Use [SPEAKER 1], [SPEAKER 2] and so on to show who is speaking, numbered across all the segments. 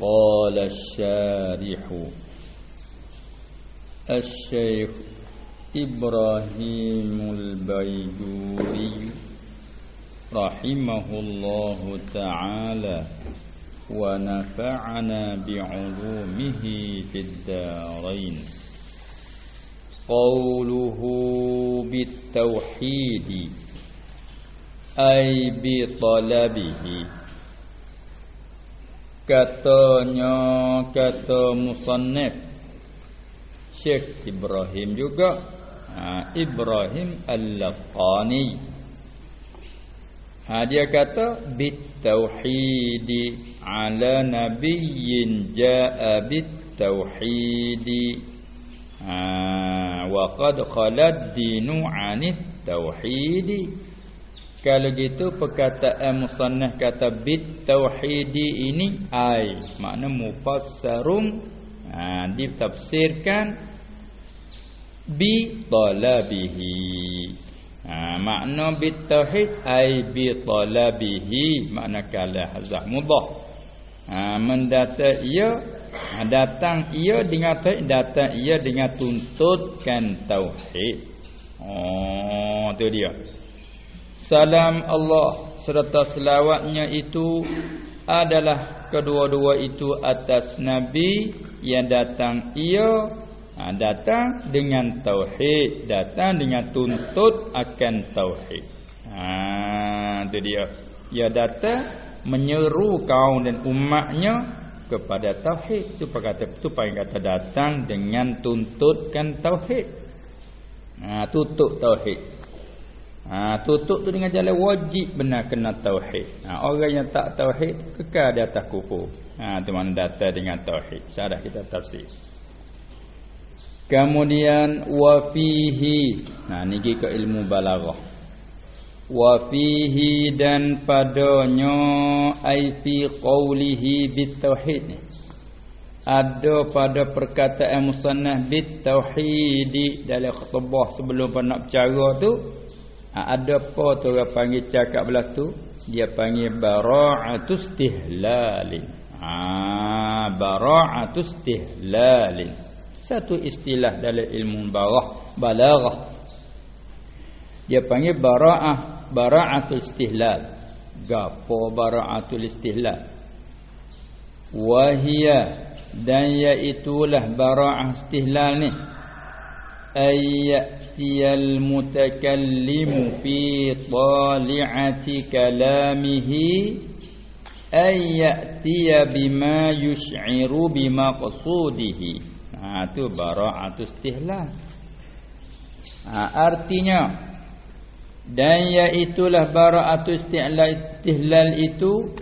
[SPEAKER 1] قال الشارح الشيخ إبراهيم البيجوري رحمه الله تعالى ونفعنا بعلومه في الدارين. قوله بالتوحيد أي بطلبه. Katanya kata musannif. Syekh Ibrahim juga. Ha, Ibrahim Al-Laqani. Ha, dia kata bitauhid ala nabiyyin jaa bitauhid ha, wa qad khalad dinu anit tauhid kalau gitu perkataan musannaf kata bit tauhidi ini ai. Makna mufassarun. Ha, ditafsirkan bi talabihi. Ha, makna bit tauhid ai bi talabihi. Makna kala hazah mudah ha, mendata ia ha, datang ia dengan tauhid datang ia dengan tuntutkan tauhid. Oh tu dia Salam Allah serta selawatnya itu adalah kedua-dua itu atas Nabi yang datang ia ha, datang dengan tauhid, datang dengan tuntut akan tauhid. Ha itu dia. Ia datang menyeru kaum dan umatnya kepada tauhid. Itu kata itu paling kata datang dengan tuntutkan tauhid. Ha tutup tauhid. Ha, tutup tu dengan jalan wajib benar kena tauhid. Ha, orang yang tak tauhid kekal di atas kufur. Ha, tu mana data dengan tauhid. Syarah kita tafsir. Kemudian wa fihi. Nah ni ke ilmu balaghah. Wa fihi dan padanya ai fi qawlihi bit tauhid ni. Ada pada perkataan musannaf bit tauhid dalam khutbah sebelum nak bercara tu Ha, ada apa tu orang panggil cakap belah tu? Dia panggil bara'atus tihlalin. Ha, bara'atus tihlalin. Satu istilah dalam ilmu barah, balaghah. Dia panggil bara'ah, bara'atul istihlal. Gapo bara'atul istihlal? Wahia dan iaitulah bara'ah istihlal ni ya'tiyal mutakallimu fi tali'ati kalamihi ay ya'tiya bima yush'iru بمقصوده. Itu ha, bara'atu istihlah ha, Artinya Dan iaitulah bara'atu istihlal itu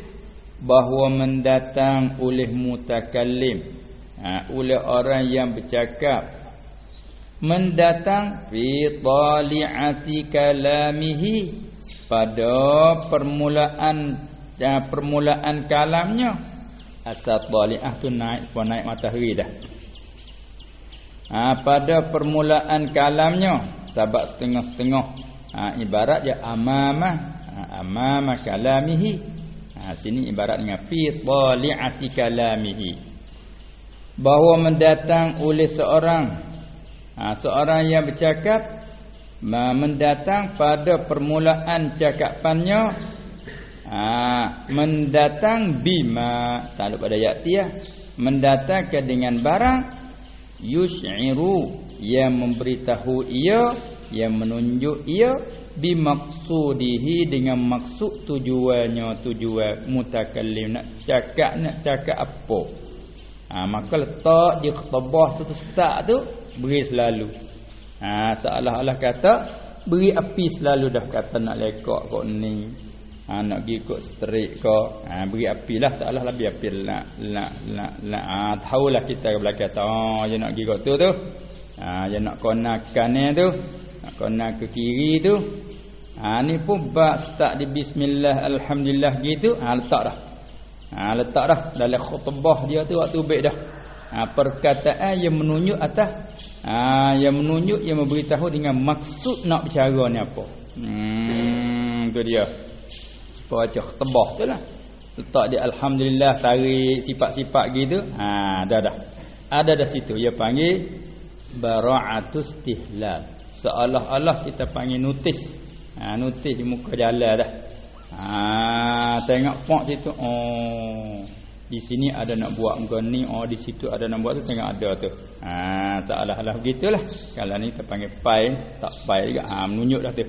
[SPEAKER 1] Bahawa mendatang oleh mutakallim. ha, Oleh orang yang bercakap mendatang fi tali'ati kalamihi pada permulaan ya, permulaan kalamnya. Asal tali'ah tu naik pun naik matahari dah. Ha, pada permulaan kalamnya sebab setengah-setengah. Ha, ibarat ya amamah. Ha, amamah kalamihi. Ha, sini ibarat dengan fi tali'ati kalamihi. Bahawa mendatang oleh seorang ha, Seorang yang bercakap Mendatang pada permulaan cakapannya ha, Mendatang bima Tak pada ayat ya Mendatangkan dengan barang Yush'iru Yang memberitahu ia Yang menunjuk ia Bimaksudihi dengan maksud tujuannya Tujuan mutakallim Nak cakap nak cakap apa ha, Maka letak di khatabah satu start tu beri selalu. Ha seolah-olah kata beri api selalu dah kata nak lekak kok ni. Ha nak pergi kok strik kok. Ha beri apilah seolah lebih api nak nak nak nak ha tahulah kita belakang kata oh dia nak pergi kok tu tu. Ha dia nak konakan tu. Nak konak ke kiri tu. Ha ni pun bab start di bismillah alhamdulillah gitu. Ha letak dah. Ha letak dah. Dalam khutbah dia tu waktu baik dah. Ha, perkataan yang menunjuk atas ha, yang menunjuk yang memberitahu dengan maksud nak bercara ni apa. Hmm tu dia. Baca tebah tu lah. Letak di alhamdulillah tarik sifat-sifat gitu. Ha dah dah. Ada dah situ. Dia panggil bara'atus istihlal. Seolah-olah kita panggil notis. Ha notis di muka jalan dah ha tengok pok situ. Oh di sini ada nak buat muka ni oh di situ ada nak buat tu tengok ada tu. Ha seolah-olah begitulah. Kalau ni kita panggil pai tak pai juga. Ha menunjuk dah tu.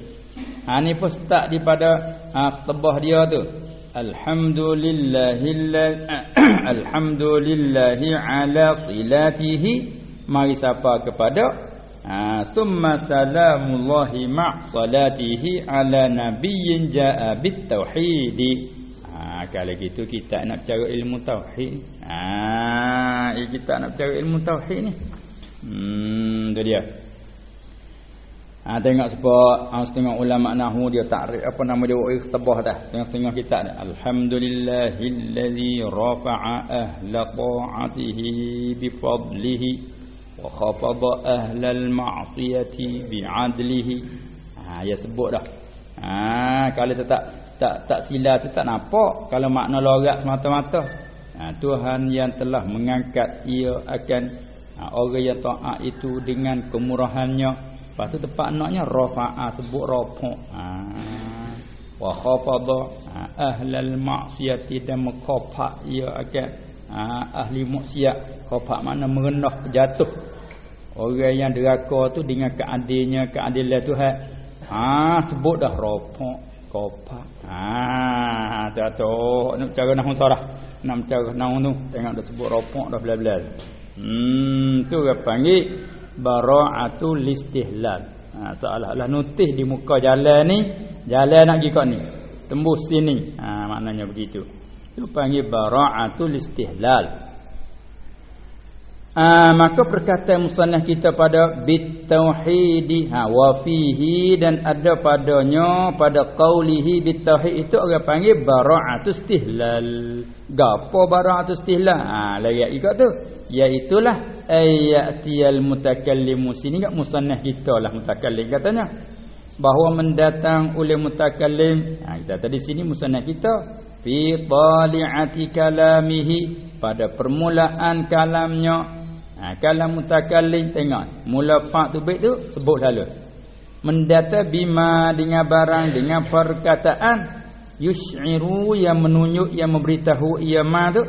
[SPEAKER 1] Ha ni pun start daripada ha tebah dia tu. Alhamdulillahilladzi alhamdulillahi ala qilatihi mari sapa kepada Ha thumma salamullahi ma' salatihi ala nabiyyin ja'a bit tauhid. Ha kalau gitu kita nak cari ilmu tauhid. Ha kita nak cari ilmu tauhid ni. Hmm tu dia. Ha tengok sebab setengah ulama nahwu dia takrif apa nama dia ikhtibah dah. Setengah-setengah kita ni alhamdulillahillazi rafa'a ahla ta'atihi bi fadlihi khafada ahlal ma'siyati bi'adlihi ha ya sebut dah. ha kalau tak tak tak sila tu tak nampak. Kalau makna logat semata-mata. ha, Tuhan yang telah mengangkat ia akan ha, orang yang taat itu dengan kemurahannya. Lepas tu tempat naknya rafa'a sebut rafa ha wa khafada ha, ahlal ma'siyati dan mengkhafa ia akan ha, ahli maksiat. Khafa makna merendah jatuh Orang yang deraka tu dengan keadilannya, keadilan Tuhan. Ha sebut dah ropok, kopak. Ha tu tu nak cara nak sarah. Nak cara nak tu tengok dah sebut ropok dah bela-bela. Hmm tu dia panggil bara'atul istihlal. Ha seolah-olah nutih di muka jalan ni, jalan nak pergi kat ni. Tembus sini. Ha maknanya begitu. Tu panggil bara'atul istihlal. Ah, maka perkataan musannaf kita pada bitauhid ha wa fihi dan ada padanya pada qaulihi bitauhid itu orang panggil bara'atus istihlal. Gapo bara'atus istihlal? Ha layak juga tu. Iaitulah ayatiyal mutakallim sini enggak musannaf kita lah mutakallim katanya. Bahawa mendatang oleh mutakallim. Ha kita tadi sini musannaf kita fi tali'ati kalamihi pada permulaan kalamnya Ha, kalau mutakallim tengok mula fa tu baik tu sebut lalu. Mendata bima dengan barang dengan perkataan yush'iru yang menunjuk yang memberitahu ia ma tu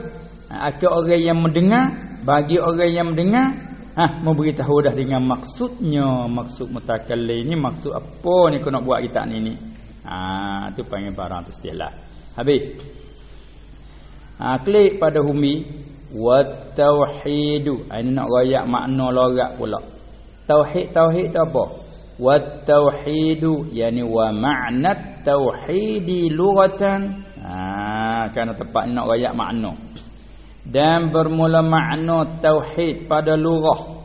[SPEAKER 1] ha, orang yang mendengar bagi orang yang mendengar ha, memberitahu dah dengan maksudnya maksud mutakallim ni maksud apa ni kau nak buat kita ni ni. Ha tu panggil barang tu istilah. Habis. Ha klik pada humi wat tauhidu ah, ini nak royak makna logat pula. Tauhid tauhid tu apa? Wat tauhidu yani wa ma'na tauhidi lughatan ha kerana tepat nak royak makna. Dan bermula makna tauhid pada lughah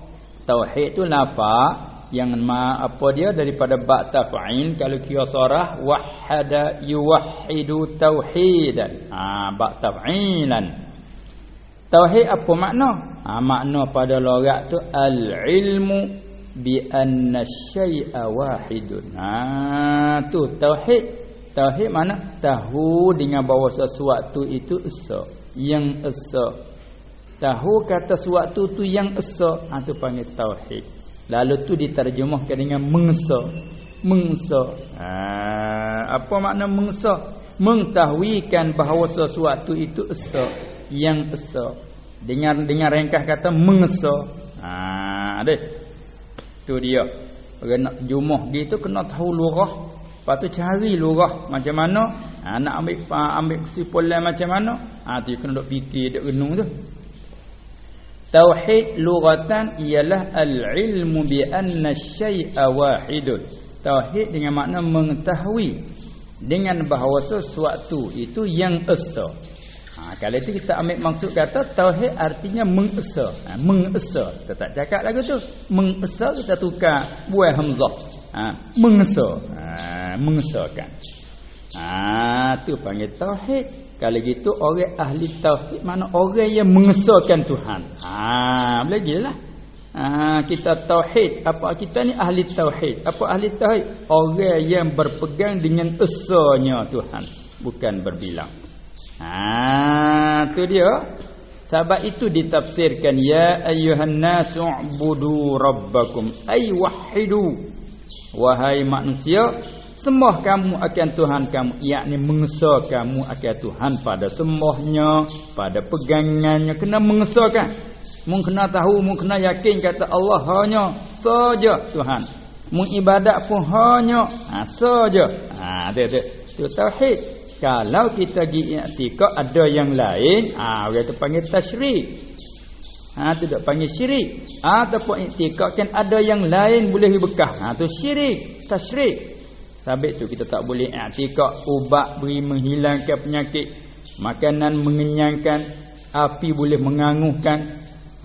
[SPEAKER 1] tauhid tu lafaz yang ma apa dia daripada ba taf'il kalau kira sarah wahada yuwahhidu tauhidan. Ha ba taf'ilan Tauhid apa makna? Ha, makna pada logat tu al-ilmu bi anna syai'a wahidun. Ha tu tauhid. Tauhid mana? Tahu dengan bahawa sesuatu itu esa, yang esa. Tahu kata sesuatu tu yang esa, ha tu panggil tauhid. Lalu tu diterjemahkan dengan mengesa. Mengesa. Ha apa makna mengesa? Mengtahuikan bahawa sesuatu itu esa yang esa dengan dengan ringkas kata mengesa ha deh tu dia. Orang nak jumuh gitu kena tahu lurah. Lepas tu cari lurah macam mana. Ha, nak ambil ambil kesimpulan macam mana. Ha tu kena duk fikir duk renung tu. Tauhid lughatan ialah al-ilmu bi anna syai'a wahidun. Tauhid dengan makna mengetahui. Dengan bahawa sesuatu itu yang esa Ha, kalau itu kita ambil maksud kata tauhid artinya mengesa. Ha, mengesa. Kita tak cakap lagu tu. Mengesa kita tukar buah hamzah. Ha, mengesa. Ha, mengesakan. Ha, tu panggil tauhid. Kalau gitu orang ahli tauhid mana orang yang mengesakan Tuhan. Ha, boleh lah. Ha, kita tauhid. Apa kita ni ahli tauhid. Apa ahli tauhid? Orang yang berpegang dengan esanya Tuhan. Bukan berbilang. Ha tu dia. Sebab itu ditafsirkan ya ayyuhan nasu ubudu rabbakum ay wahidu. Wahai manusia, sembah kamu akan Tuhan kamu, yakni mengesa kamu akan Tuhan pada sembahnya, pada pegangannya kena mengesahkan. Mung kena tahu, mung kena yakin kata Allah hanya saja Tuhan. Mung ibadat pun hanya ha, saja. Ha tu tu. Tu tauhid. Kalau kita pergi i'tikad ada yang lain, ah ha, tu panggil tasyrik. Ha tu tak panggil syirik. Ha, ataupun i'tikad kan ada yang lain boleh bekah. Ha tu syirik, tasyrik. Sabit tu kita tak boleh i'tikad ubat beri menghilangkan penyakit, makanan mengenyangkan, api boleh menganguhkan.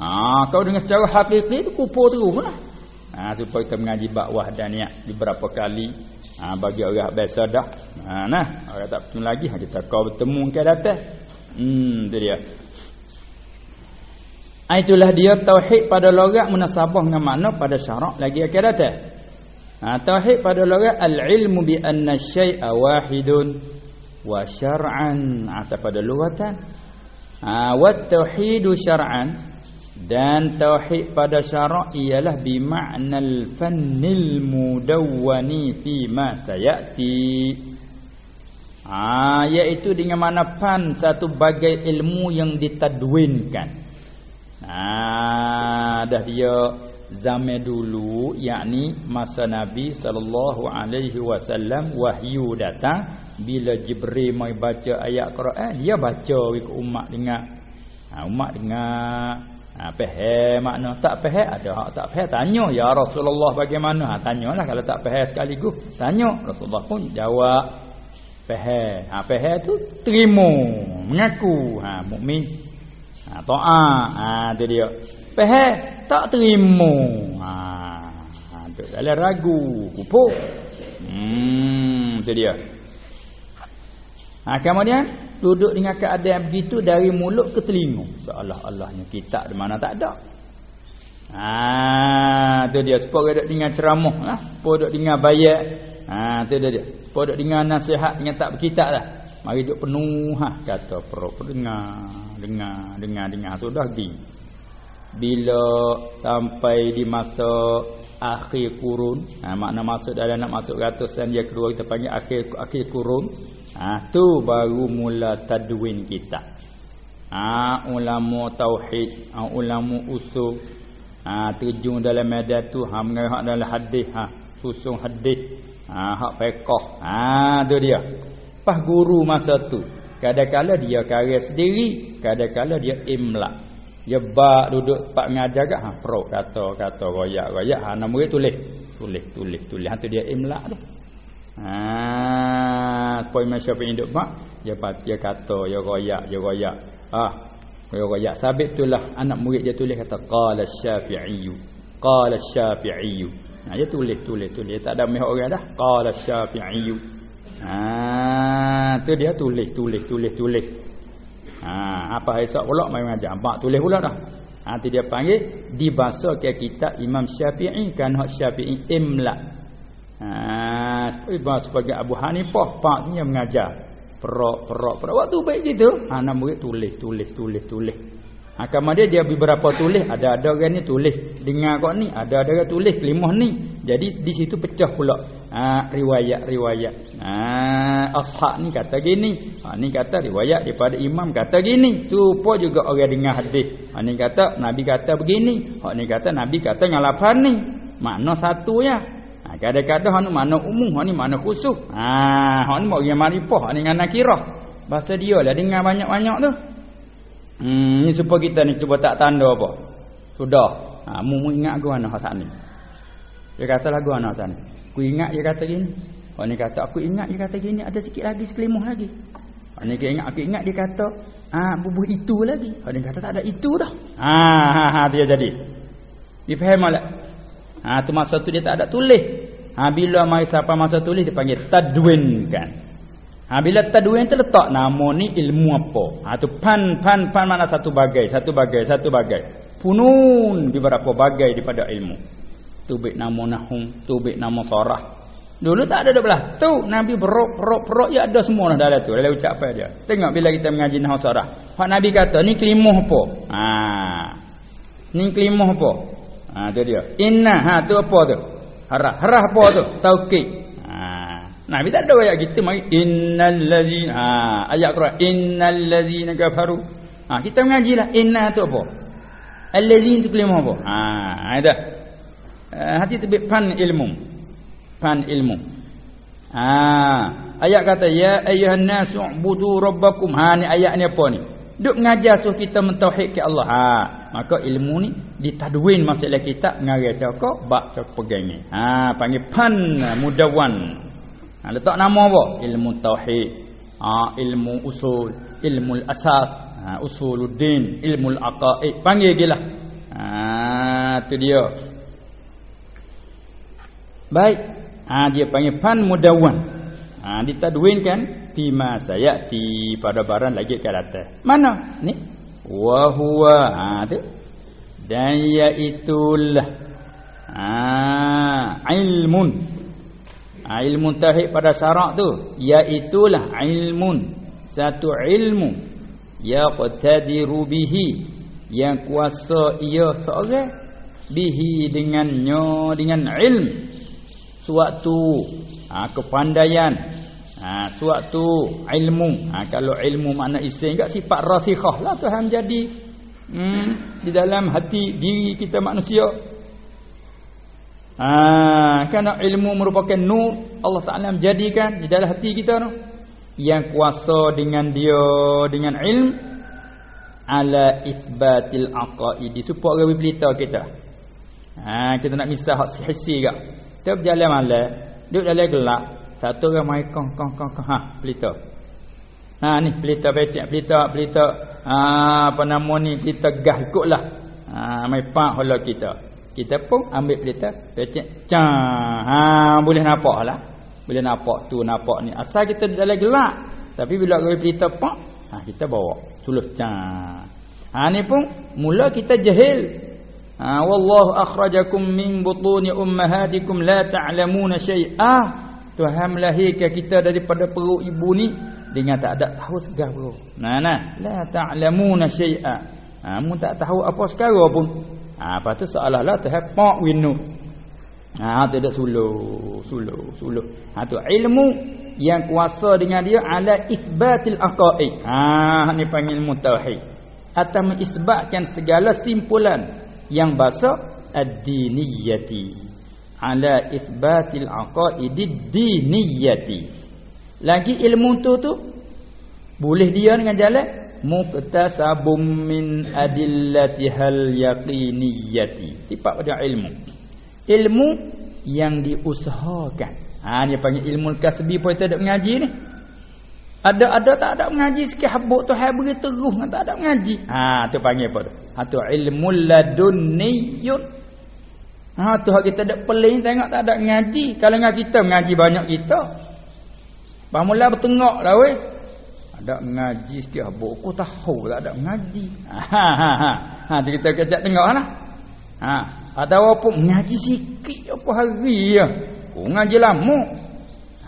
[SPEAKER 1] Ha kau dengan secara hakiki tu kupur terus lah. Ha supaya kita mengaji bab wahdaniyah beberapa kali Ha, bagi orang biasa dah. Ha, nah, orang tak bertemu lagi ha, kita kau bertemu ke datang. Hmm, tu dia. Ha, itulah dia tauhid pada logat munasabah dengan makna pada syarak lagi akan datang. Ha, tauhid pada logat al-ilmu bi anna syai'a wahidun wa syar'an atau pada lugatan. Ha, wa tauhidu syar'an dan tauhid pada syarak ialah bima'nal fannil mudawwani fi ma sayati. Ah iaitu dengan mana fan satu bagai ilmu yang ditadwinkan. Ah dah dia zaman dulu yakni masa nabi sallallahu alaihi wasallam wahyu datang. Bila jibril mai baca ayat Quran dia baca ke umat dengar. Ha, umat dengar Ha faham makna tak faham ada hak tak faham tanya ya Rasulullah bagaimana? Ha tanyalah kalau tak faham sekaligus. Tanya Rasulullah pun jawab faham ha faham tu terima mengaku. Ha mukmin. Ha taat. Ha tu dia. Faham tak terima. Ha ha tu dalam ragu kupuk hmm tu dia. Ha kemudian duduk dengan keadaan begitu dari mulut ke telinga. Seolah-olahnya kitab di mana tak ada. Ha tu dia. Sepok duduk dengan ceramah lah. Sepok duduk dengan bayat. Ha tu dia sepok duduk dengan nasihat dengan tak berkitab lah. Mari duduk penuh ha kata perut dengar dengar dengar dengar. Sudah di bila sampai di masa akhir kurun ha, makna masuk dalam nak masuk ratusan dia kedua kita panggil akhir akhir kurun Ha tu baru mula tadwin kita. Ha ulama tauhid, ha, ulama usul. Ha terjun dalam medan tu ha mengarah dalam hadis ha susun hadis. Ha hak fiqh. Ha tu dia. Pas guru masa tu. Kadang-kala dia karya sendiri, kadang-kala dia imla. Dia bak duduk pak mengajar kat ha pro kata kata royak-royak ha nama murid tulis. Tulis tulis tulis. Ha tu dia imla tu. Ha, poin Imam Syafi'i duk mak, dia dia kata, dia royak, dia royak. Ah, dia royak. Sabit itulah anak murid dia tulis kata qala Syafi'i. Qala Syafi'i. Ha, dia tulis, tulis, tulis. Dia tak ada mihak orang dah. Qala Syafi'i. Ha, tu dia tulis, tulis, tulis, tulis. Ha, apa esok pula mai mengajar. Mak tulis pula dah. Ha, dia panggil di bahasa kitab Imam Syafi'i kan hak Syafi'i imla. Ha, sebagai Abu Hanifah paknya mengajar. Perok, perok, perok. Waktu baik gitu, ha, nak murid tulis, tulis, tulis, tulis. Ha, kemudian dia beberapa tulis, ada ada orang ni tulis dengar kau ni, ada ada orang tulis kelimah ni. Jadi di situ pecah pula ha, riwayat, riwayat. Ha, ashab ni kata gini, ha, ni kata riwayat daripada imam kata gini. Supo juga orang dengar hadis. Ha, ni kata Nabi kata begini, ha, ni kata Nabi kata ngalapan ni. Makna satu ya. Ha, kadang-kadang hak mana umum, hak ni mana khusus. Ha, hak ni yang marifah, hak ni dengan nakirah. Bahasa dia lah dengar banyak-banyak tu. Hmm, ni supaya kita ni cuba tak tanda apa. Sudah. Ha, mu ingat aku ana hak ni. Dia kata lagu ana hak ni. Aku ingat dia kata gini. Hak ni kata aku ingat dia kata gini ada sikit lagi sekelimuh lagi. Hak ni dia ingat aku ingat dia kata ha, bubuh itu lagi. Hak ni kata tak ada itu dah. Ha ha ha dia jadi. Difaham tak? Ha tu masa tu dia tak ada tulis. Ha bila mai siapa masa tulis dia panggil tadwin kan. Ha bila tadwin tu letak nama ni ilmu apa. Ha tu pan pan pan mana satu bagai, satu bagai, satu bagai. Funun beberapa bagai daripada ilmu. Tu baik nama nahum, tu baik nama sarah. Dulu tak ada belah. Tu Nabi berok berok berok ya ada semua dah dalam tu. Dalam ucapan dia. Tengok bila kita mengaji nahwu sarah. Pak Nabi kata ni kelimah apa? Ha. Ni kelimah apa? Ha tu dia. Inna ha tu apa tu? Harah. Harah apa tu? Taukid. Ha. Nabi tak ada ayat gitu mari innal ladzina ha ayat Quran innal ladzina kafaru. Ha kita mengaji lah inna tu apa? Alladzina tu kelimah apa? Ha ada. Ha, hati tebik pan ilmu fan ilmu. Ah, ayat kata ya ayuhan nasu budu rabbakum. Ha ni ayat ni apa ni? Duk ngajar suruh kita mentauhid ke Allah. Ha, maka ilmu ni ditadwin masalah kita ngajar cakap bab cakap pegang Ha, panggil fan mudawan. Ha, letak nama apa? Ilmu tauhid. Ha, ilmu usul, ilmu asas, ha, usuluddin, ilmu aqaid. Panggil gilah. Ha, tu dia. Baik. Ha, dia panggil fan mudawan. Ha, ditadwinkan bima sayati pada barang lagi ke atas. Mana? Ni. Wa huwa. Ha, tu. Dan iaitulah. Ha, ilmun. Ha, ilmu tauhid pada syarak tu. Iaitulah ilmun. Satu ilmu. Ya qatadiru bihi. Yang kuasa ia seorang. Bihi dengannya. Dengan ilmu suatu ha, kepandaian ha, suatu ilmu. Ha, kalau ilmu makna isim juga sifat rasikhah lah Tuhan jadi. Hmm, di dalam hati diri kita manusia. Ha, kerana ilmu merupakan nur Allah Ta'ala menjadikan di dalam hati kita tu. Yang kuasa dengan dia dengan ilmu ala isbatil aqaidi. Supaya orang pelita kita. Ha, kita nak misah hak hissi ke kita berjalan malam, duduk dalam gelap, satu orang mai kong kong kong kong ha pelita. Ha ni pelita becek, pelita pelita ha apa nama ni kita gah ikutlah. Ha mai pak hola kita. Kita pun ambil pelita becek. Ca ha boleh nampak lah. Boleh nampak tu nampak ni. Asal kita dalam gelap. Tapi bila kau pelita pak, ha kita bawa tulus ca. Ha ni pun mula kita jahil Ha, wallahu akhrajakum min butuni ummahatikum la ta'lamuna syai'a. Tuhan melahirkan kita daripada perut ibu ni dengan tak ada tahu segar perut. Nah nah, la ta'lamuna syai'a. Ha, mu tak tahu apa sekarang pun. Ha, apa tu seolah-olah Tuhan pak winu. Ha, tu dak suluh, suluh, suluh. Ha tu ilmu yang kuasa dengan dia ala ithbatil aqaid. Ha ni panggil ilmu tauhid. Atau mengisbatkan segala simpulan yang bahasa ad-diniyati ala isbatil aqaidid diniyati lagi ilmu tu tu boleh dia dengan jalan muqtasabum min adillatihal yaqiniyati sifat pada ilmu ilmu yang diusahakan ha ni panggil ilmu kasbi pun kita ada mengaji ni ada ada tak ada mengaji sikit habuk tu hai beri terus tak ada mengaji. Ha tu panggil apa tu? Ha tu ilmul ladunniyun. Ha tu hak kita dak peling tengok tak ada mengaji. Kalau dengan kita mengaji banyak kita. Pamula bertengok lah weh. Ada mengaji sikit habuk aku tahu tak ada mengaji. Ha ha ha. Ha kita kecak tengoklah. Ha atau apa mengaji sikit apa hari ya. Ku ngaji lama.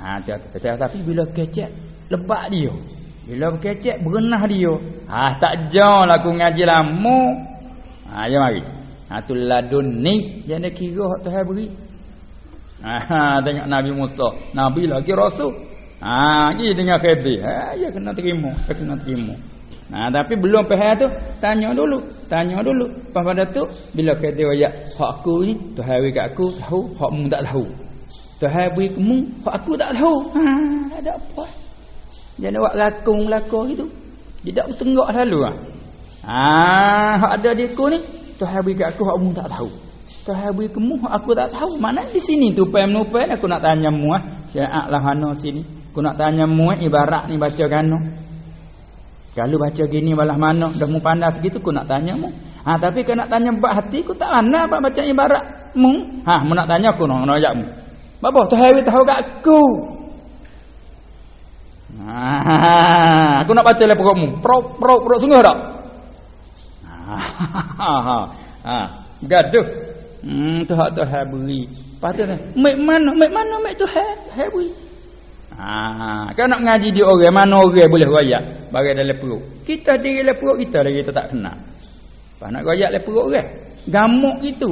[SPEAKER 1] Ha tapi bila kecak lebat dia bila berkecek berenah dia ah tak jauh lah ngaji lama ah jom mari tu ladun ni jangan kira hak Tuhan beri ah tengok Nabi Musa Nabi lagi rasul ah ni dengan khadir ah ya kena terima ya kena terima Nah, tapi belum faham tu, tanya dulu, tanya dulu. Pas pada tu bila kata ayat hak aku ni, Tuhan bagi kat aku tahu, hak mu tak tahu. Tuhan bagi kamu, hak aku tak tahu. Ha, ada apa? Jangan buat lakung-lakung gitu. Tidak bertenggak selalu ah. Ah, hak ada di aku ni, Tuhan bagi aku hak mu tak tahu. Tuhan bagi kamu aku tak tahu. Mana di sini tu pai menupai aku nak tanya mu ah. Lah hano sini. Aku nak tanya mu eh, ibarat ni baca kano. Kalau baca gini balah mana dah mu pandai segitu aku nak tanya mu. Ha tapi nak tanya bab hati aku tak ana apa baca ibarat mu. Ha mu nak tanya aku nak nak mu. Bapa Tuhan tahu kat aku. Ha, aku nak baca lepas kamu. Pro pro pro sungguh tak? Ha, ha, ha. Gaduh. Hmm, tu hak tu beri Patut mek mana mek mana mek tu hai hai bui. Ha, kan nak ngaji di orang mana orang boleh royak bagi dalam perut. Kita diri dalam perut kita lagi kita tak kenal. Pas nak royak dalam perut orang. Gamuk gitu.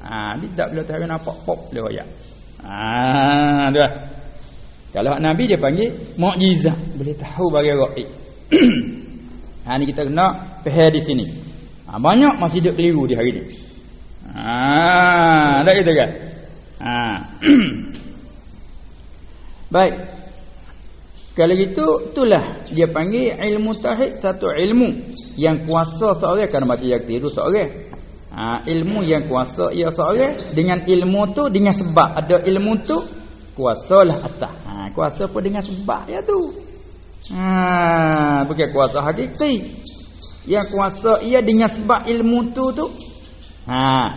[SPEAKER 1] Ha, tidak bila tahu nampak pop boleh royak. Ha, tu lah. Kalau Nabi dia panggil mukjizat, boleh tahu bagi gaib. ha ni kita kena faham di sini. Ha, banyak masih duk keliru di hari ni. Ha, tak gitu kan? Ha. Baik. Kalau gitu itulah dia panggil ilmu tauhid satu ilmu yang kuasa seorang kan baca yakti itu seorang. Ha, ilmu yang kuasa ia seorang dengan ilmu tu dengan sebab ada ilmu tu kuasalah atas. Ha, kuasa pun dengan sebab ya tu. Ha, bukan kuasa hakiki. Yang kuasa ia dengan sebab ilmu tu tu. Ha,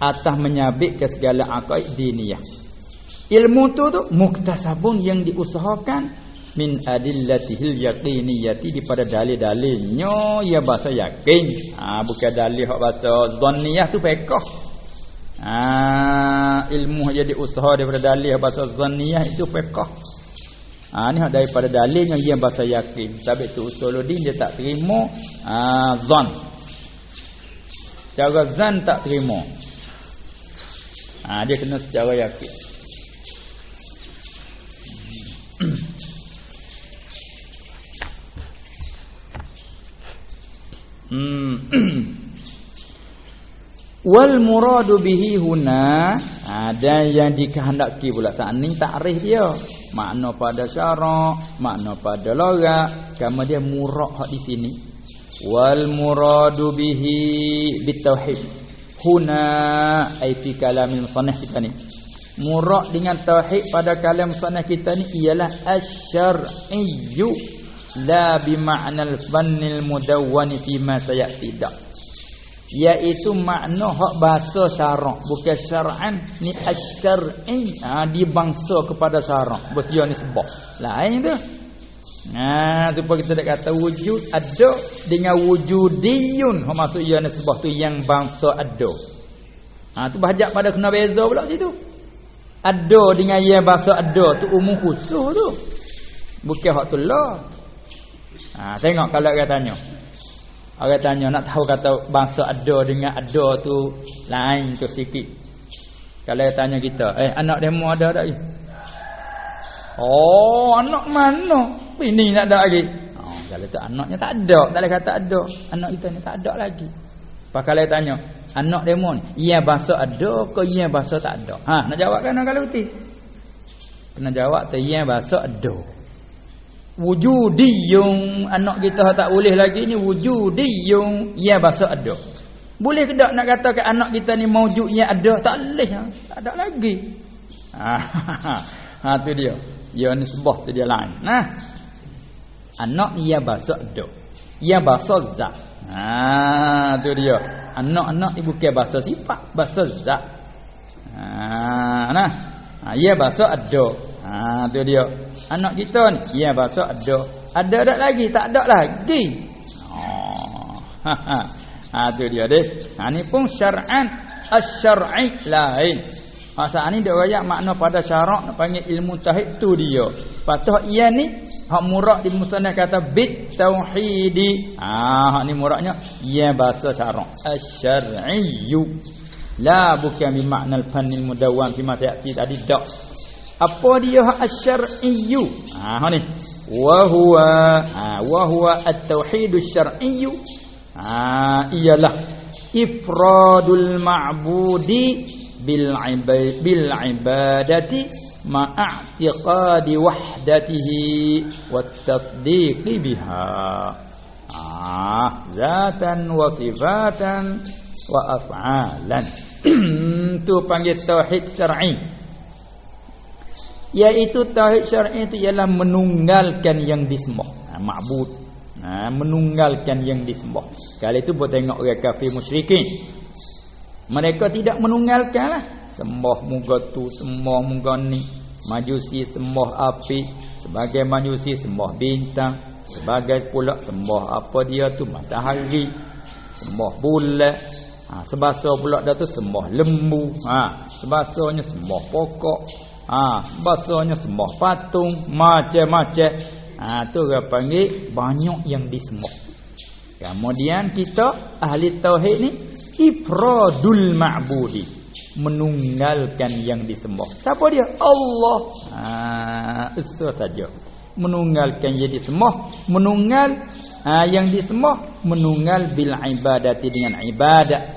[SPEAKER 1] atas menyabit ke segala aqaid diniyah. Ilmu tu tu muktasabun yang diusahakan min adillatihil yaqiniyati daripada dalil-dalilnya ya bahasa yakin. Ha, bukan dalil hak bahasa dhanniyah tu pekoh. Ah ilmu jadi usaha daripada dalil bahasa zanniyah itu fiqh. Ah ni daripada dalil yang bahasa yakin. Sebab itu usuluddin dia tak terima ah zan. Cara zan tak terima. Ah dia kena secara yakin. Hmm. wal muradu bihi huna. Ada yang dikehendaki pula saat ni takrif dia. Makna pada syarak makna pada logat kama dia murad hak di sini. Wal muradu bihi bitauhid. Huna ai fi kalamil musannaf kita ni. Murad dengan tauhid pada kalam musannaf kita ni ialah asyar'iyyu. La bi ma'nal fannil mudawwan fi ma sayati iaitu makna hak bahasa syarak bukan syar'an ni asy-syar'i ha dibangsa kepada syarak bersio ni sebab. Lain tu. Nah ha, supaya kita dak kata wujud ada dengan wujudiyun. Hak maksud ia ni sebab tu yang bangsa ada. Ha tu bahajak pada kena beza pula situ ada dengan yang bahasa ada. Tu umum khusus tu. Bukan hak tu lah ha tengok kalau dia tanya Orang tanya nak tahu kata bangsa ada dengan ada tu lain tu sikit. Kalau tanya kita, eh anak demo ada tak? Oh, anak mana? Ini nak ada lagi. Oh, kalau tu anaknya tak ada, tak boleh kata ada. Anak kita ni tak ada lagi. Pak kalau tanya, anak demo ni, iya bangsa ada ke iya bangsa tak ada? Ha, nak jawab kan kalau uti? Kena jawab tu iya bangsa ada wujudiyung anak kita tak boleh lagi ni wujudiyung ya bahasa ada boleh ke tak nak ke anak kita ni maujud yang ada tak boleh ha? tak ada lagi. Ha, ha tu dia. Ya nisbah tu dia lain nah anak ya bahasa ada ya bahasa zat. Ha tu dia. Anak-anak ibu bukan bahasa sifat bahasa zat. Ha nah ha, ya bahasa ada ha tu dia. Anak kita ni ya bahasa ada ada tak lagi? Tak ada lagi. Oh ha tu dia deh. Ha ni pun syar'an. Asy-syar'i lain. Masa ni dia royak makna pada syarak nak panggil ilmu tauhid tu dia. Patut ia ni hak murad di musannaf kata bit tauhidi ah ha, ni muradnya ia bahasa syarak. Asy-syar'iyyu la bukan bi makna al-fannil mudawwan fi ma tadi dak apa dia hak asyar'iyyu ha ni wa huwa ha wa huwa at-tauhid asy-syar'iyyu ha ialah ifradul ma'budi bil bil ibadati ma'atiqadi wahdatihi wat tasdiqi biha ah zatan wa sifatan wa af'alan tu panggil tauhid syar'i Iaitu tauhid syar'i itu ialah menunggalkan yang disembah. Ha, ma'bud. Ha, menunggalkan yang disembah. Kali itu buat tengok orang kafir musyrikin. Mereka tidak menunggalkan lah. Sembah muka tu, sembah muka ni. Majusi sembah api. Sebagai majusi sembah bintang. Sebagai pula sembah apa dia tu matahari. Sembah bulan. Ha, sebahasa pula dah tu sembah lembu. Ha, sebahasanya sembah pokok. Ha, sebahasanya sembah patung. Macam-macam. Ha, tu orang panggil banyak yang disembah. Kemudian kita ahli tauhid ni ifradul ma'budi. Menunggalkan yang disembah. Siapa dia? Allah. Ha, itu saja. Menunggalkan yang disembah. Menunggal ha, yang disembah menunggal bil ibadati dengan ibadat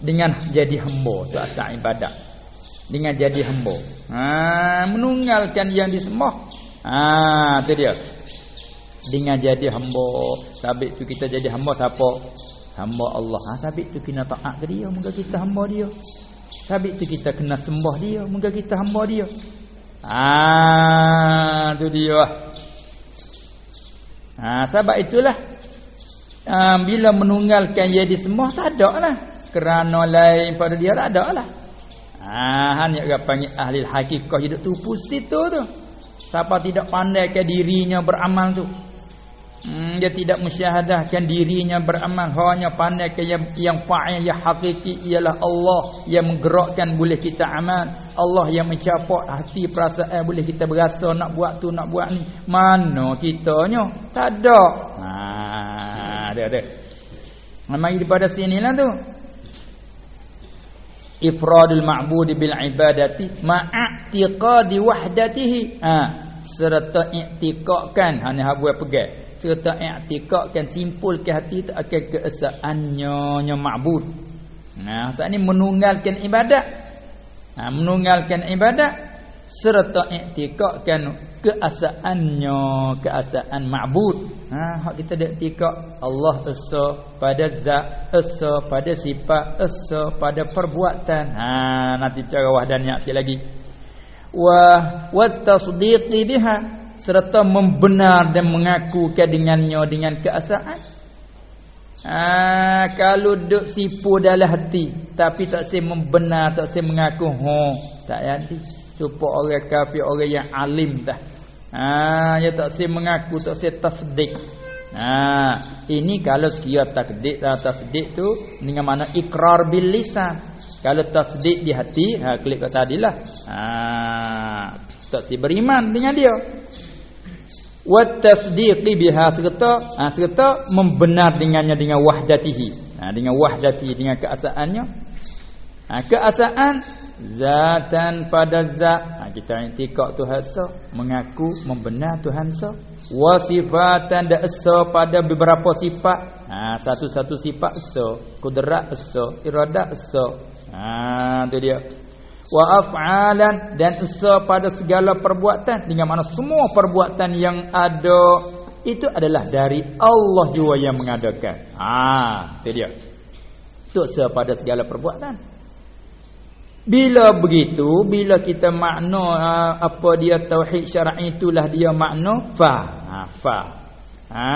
[SPEAKER 1] dengan jadi hamba tu asal ibadat. Dengan jadi hamba. Ha, menunggalkan yang disembah. Ha tu dia. Dengan jadi hamba. Sabit tu kita jadi hamba siapa? Hamba Allah. Ha sabit tu kena taat ke dia moga kita hamba dia. Sabit tu kita kena sembah dia moga kita hamba dia. Ha tu dia. Ha, sebab itulah um, bila menunggalkan ia disembah tak ada lah. Kerana lain pada dia tak ada lah. Ha, hanya orang panggil ahli hakikah hidup tu pusat tu tu. Siapa tidak pandai ke dirinya beramal tu. Hmm, dia tidak mensyahadahkan dirinya beramal. Hanya pandai ke yang yang fa'il yang hakiki ialah Allah yang menggerakkan boleh kita amal. Allah yang mencapak hati perasaan boleh kita berasa nak buat tu nak buat ni. Mana kitanya? Tak ada. Ha ada ada mari daripada sinilah tu ifradul ma'budi bil ibadati ma'atiqadi wahdatihi ha serta i'tiqadkan hanya habu pegang serta i'tikadkan simpulkan hati itu akan keesaannya nya ma'bud. Nah, saat ini menunggalkan ibadat. Nah, menunggalkan ibadat serta i'tikadkan keasaannya keasaan ma'bud. Ha, hak kita dak i'tikad Allah esa pada zat, esa pada sifat, esa pada perbuatan. Ha, nanti cara wahdannya sikit lagi. Wa wa tasdiqi biha serta membenar dan mengaku dengannya dengan keasaan. Ah kalau duk sipu dalam hati tapi tak se membenar tak se mengaku ho tak jadi supaya orang kafir orang yang alim dah. Ah ya tak se mengaku tak se tasdik. Ah ini kalau sekira takdik atau tasdik tu dengan mana ikrar bil lisan. Kalau tasdik di hati ha klik kat tadilah. Ah tak se beriman dengan dia wa tasdiqi biha serta ha, serta membenar dengannya dengan wahdatihi ha, dengan wahdati dengan keasaannya ha, keasaan zatan pada zat ha, kita intikak Tuhan sa mengaku membenar Tuhan sa wa sifatan da asa pada beberapa sifat ha, satu-satu sifat sa kudrat sa iradat sa ha tu dia wa af'alan dan usaha pada segala perbuatan dengan mana semua perbuatan yang ada itu adalah dari Allah jua yang mengadakan. Ah, itu dia. Itu pada segala perbuatan. Bila begitu, bila kita makna uh, apa dia tauhid syar'i itulah dia makna fa. Ha, fa. Ha,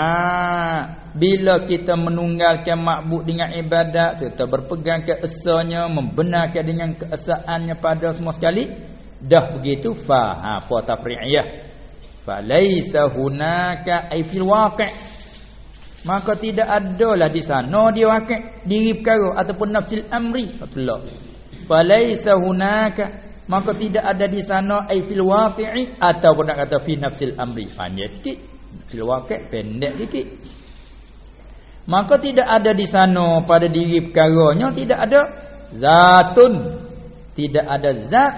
[SPEAKER 1] bila kita menunggalkan makbud dengan ibadat serta berpegang ke esanya membenarkan dengan keesaannya pada semua sekali dah begitu fa. Ha apa tafri'iyah. Fa laisa hunaka ay fil waqi' maka tidak adalah di sana dia waqi' diri perkara ataupun nafsil amri. Betul fa laisa hunaka. Maka tidak ada di sana ay fil waqi'i ataupun nak kata fi nafsil amri. Panjang sikit. Fil waqi' pendek sikit. Maka tidak ada di sana pada diri perkaranya tidak ada zatun. Tidak ada zat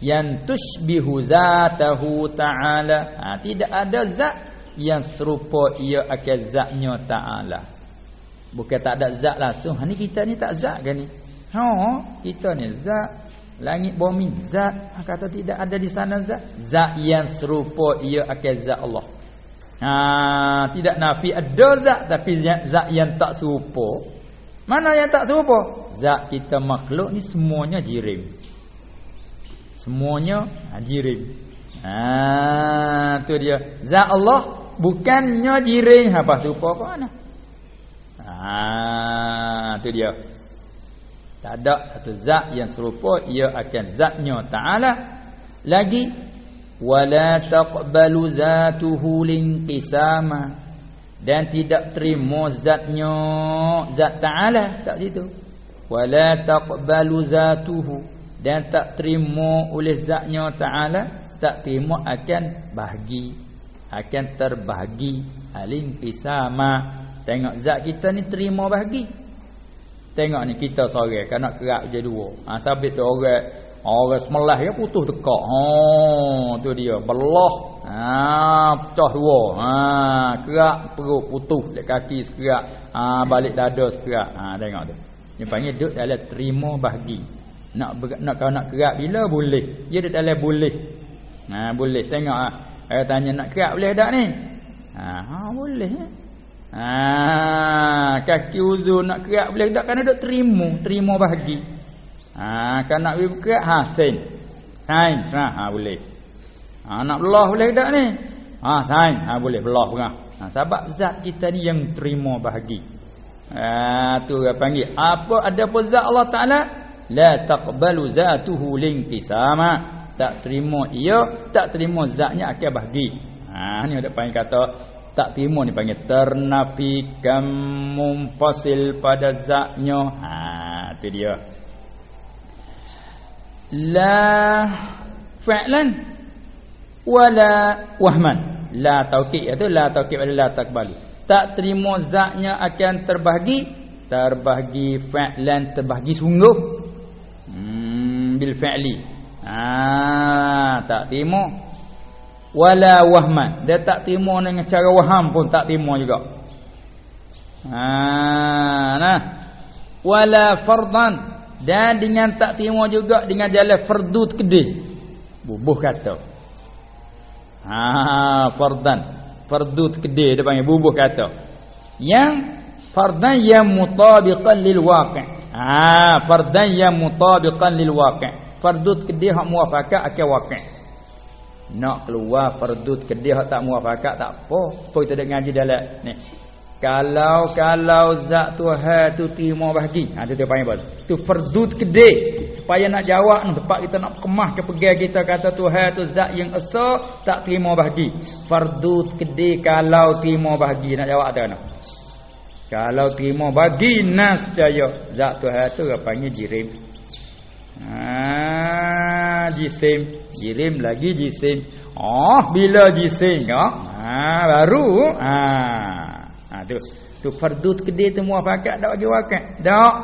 [SPEAKER 1] yang tushbihu zatahu ta'ala. Ha, tidak ada zat yang serupa ia akan zatnya ta'ala. Bukan tak ada zat langsung. Ha, ni kita ni tak zat ke ni ha, kita ni zat Langit bumi zat ha, kata tidak ada di sana zat zat yang serupa ia akan zat Allah. Ha tidak nafi ada zat tapi zat yang tak serupa. Mana yang tak serupa? Zat kita makhluk ni semuanya jirim. Semuanya ha, jirim. Ha tu dia. Zat Allah bukannya jirim apa serupa apa mana? Ha tu dia. Tak ada satu zat yang serupa ia akan zatnya taala. Lagi wala taqbalu zatuhu linqisama. Dan tidak terima zatnya zat taala tak situ. Wala taqbalu zatuhu. Dan tak terima oleh zatnya taala tak terima akan bahagi akan terbahagi alim kisama tengok zat kita ni terima bahagi tengok ni kita sore kan nak kerak je dua ha sabit tu orang orang semelah ya putus tekak ha tu dia belah ha pecah dua ha kerak perut putus dekat kaki sekerak ha balik dada sekerak ha tengok tu dia panggil duduk dalam terima bahagi. Nak nak kau nak kerak bila boleh. Dia duduk dalam boleh. Ha boleh tengok ah. Ha. tanya nak kerak boleh tak ni? Ha, ha boleh. Eh? Ha kaki uzur nak kerak boleh tak kena duduk terima, terima bahagi. Ha kan nak pergi kerak ha sen. Sain, ha, ha boleh. Ha nak belah boleh tak ni? Ha sain, ha boleh belah pengah. Ha sebab zat kita ni yang terima bahagi. Ah tu dia panggil. Apa ada pun zat Allah Taala la taqbalu zatuhu linqisama. Tak terima ia, tak terima zatnya akan bahagi. Ha ni ada panggil kata tak terima ni panggil ternafikan mumpasil pada zatnya. Ha tu dia. La fa'lan wala wahman. La taukid itu la taukid pada la takbalu tak terima zatnya akan terbahagi terbahagi fa'lan terbahagi sungguh hmm, bil fa'li ah tak terima wala wahman. Dia tak terima dengan cara waham pun tak terima juga. Ah nah. Wala fardan. Dan dengan tak terima juga dengan jalan fardut kedih. Bubuh kata. Ah fardan. Fardut kedai dia panggil bubuh kata. Yang fardan yang mutabiqan lil waqi' ha fardan yang mutabiqan lil waqi' fardut kedai hak muafakat akan waqi' nak keluar fardut kedai hak tak muafakat tak apa apa kita dak ngaji dalam ni kalau kalau zat Tuhan tu terima bahagi. Ha tu dia panggil apa? Tu fardut kedai. Supaya nak jawab ni tempat kita nak kemah ke pegang kita kata Tuhan tu zat yang esa tak terima bahagi. Fardut kedai kalau terima bahagi nak jawab tak nak? Kalau terima bagi nas percaya zat Tuhan tu dia panggil jirim. Ha jisim, jirim lagi jisim. Oh bila jisim ya? Ha baru ha Ha tu. Tu fardu kedai tu muafakat tak bagi wakat. Tak.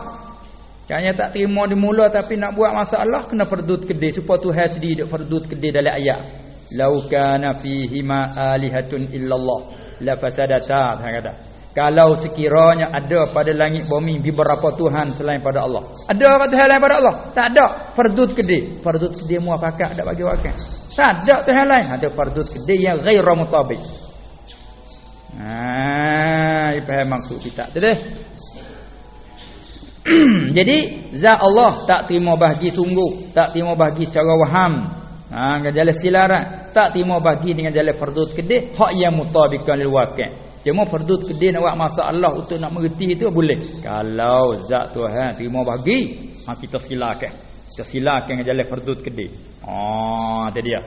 [SPEAKER 1] Kanya tak terima di mula tapi nak buat masalah kena fardu kedai supaya Tuhan sendiri duk fardu kedai dalam ayat. Lau kana fihi ma alihatun illallah la fasadata kata. Kalau sekiranya ada pada langit bumi beberapa tuhan selain pada Allah. Ada apa tuhan lain pada Allah? Tak ada. Fardut kedai. Fardut kedai muafakat tak bagi wakil. Tak ada tuhan lain. Ada fardut kedai yang ghaira mutabik. Ha, faham maksud kita deh. Jadi zat Allah tak terima bahagi sungguh, tak terima bahagi secara waham. Ha, dengan jalan silaran, tak terima bahagi dengan jalan fardut kedih, hak yang mutabikan lil waqi'. Cuma fardut kedih nak buat masalah untuk nak mengerti itu boleh. Kalau zat Tuhan terima bahagi, ha, kita silakan. Kita silakan dengan jalan fardut kedih. Oh, tu dia.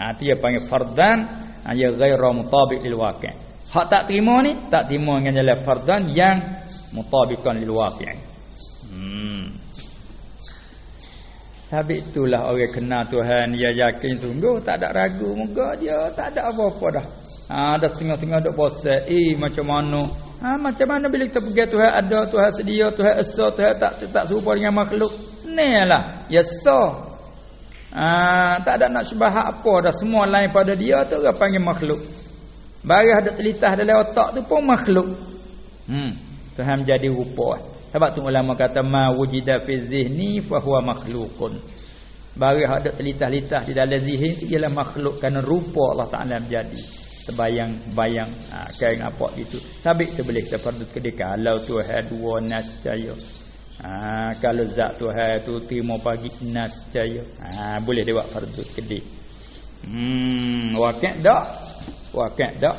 [SPEAKER 1] Ha, dia panggil fardan, ha, ya ghairu mutabik lil waqi'. Hak tak terima ni tak terima dengan jalan fardan yang mutabikan lil waqi'. Hmm. Sabit itulah orang kenal Tuhan dia yakin sungguh tak ada ragu muka dia tak ada apa-apa dah. Ha ada setengah-setengah dok puasa. Eh macam mana? Ha macam mana bila kita pergi Tuhan ada Tuhan sedia Tuhan esa Tuhan tak tak serupa dengan makhluk. Senanglah. Ya so. Ha tak ada nak syubah apa dah semua lain pada dia tu orang panggil makhluk. Barang ada telitah dalam otak tu pun makhluk. Hmm. Tuhan menjadi rupa. Sebab tu ulama kata ma wujida fi zihni fa huwa makhluqun. Barang ada telitah-litah di dalam zihin ialah makhluk kerana rupa Allah Taala menjadi. Terbayang-bayang ha, kain apa gitu. Sabit tu boleh kita ke kalau Tuhan dua nas cahaya. Ha, kalau zat Tuhan tu terima pagi nas cahaya. Ha, boleh dia buat perdut ke Hmm, wakil tak? Wakil tak?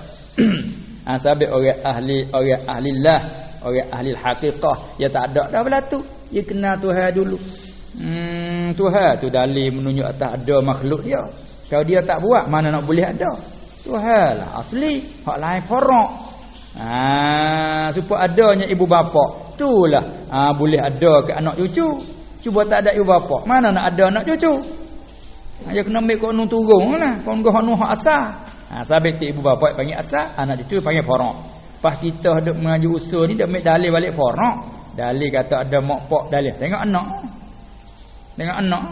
[SPEAKER 1] ha, Sabit orang ahli orang ahli lah, orang ahli hakikah, dia tak ada dah belatu. Dia kenal Tuhan dulu. Hmm, Tuhan tu dalil menunjuk atas ada makhluk dia. Kalau dia tak buat, mana nak boleh ada? Tuhan lah asli, hak lain farak. Ha supaya adanya ibu bapa. Itulah ha boleh ada ke anak cucu. Cuba tak ada ibu bapa. Mana nak ada anak cucu? Ya kena ambil kau nun turunlah. Kau ngah nu hak asal. Ha sabit ibu bapa panggil asal, anak cucu panggil faraq. Pas kita duk mengaji usul ni dak ambil dalil balik faraq. Dalil kata ada mak pak dalil. Tengok anak. Tengok anak.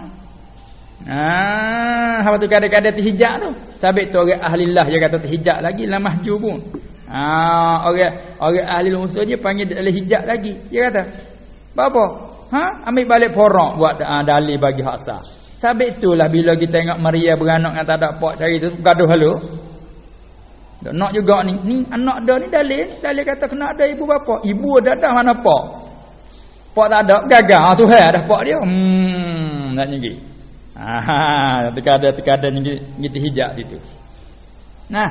[SPEAKER 1] Ah, apa tu kadang-kadang terhijab tu. Sabit tu orang ahli Allah dia kata terhijab lagi lah mahjub pun. Ah, orang orang ahli usul dia panggil dalam hijab lagi. Dia kata, "Apa? Ha? Ambil balik porok buat uh, dalil bagi hak sah." Sabit itulah bila kita tengok Maria beranak dengan tak ada pak cari tu gaduh halu. Tak nak juga ni. Ni anak dia ni dalil, dalil kata kena ada ibu bapa. Ibu ada dah mana pak? Pak tak ada, gagal tu hai ada pak dia. Hmm, nak nyigi. Ah, nyigi nyiti hijab situ. Nah,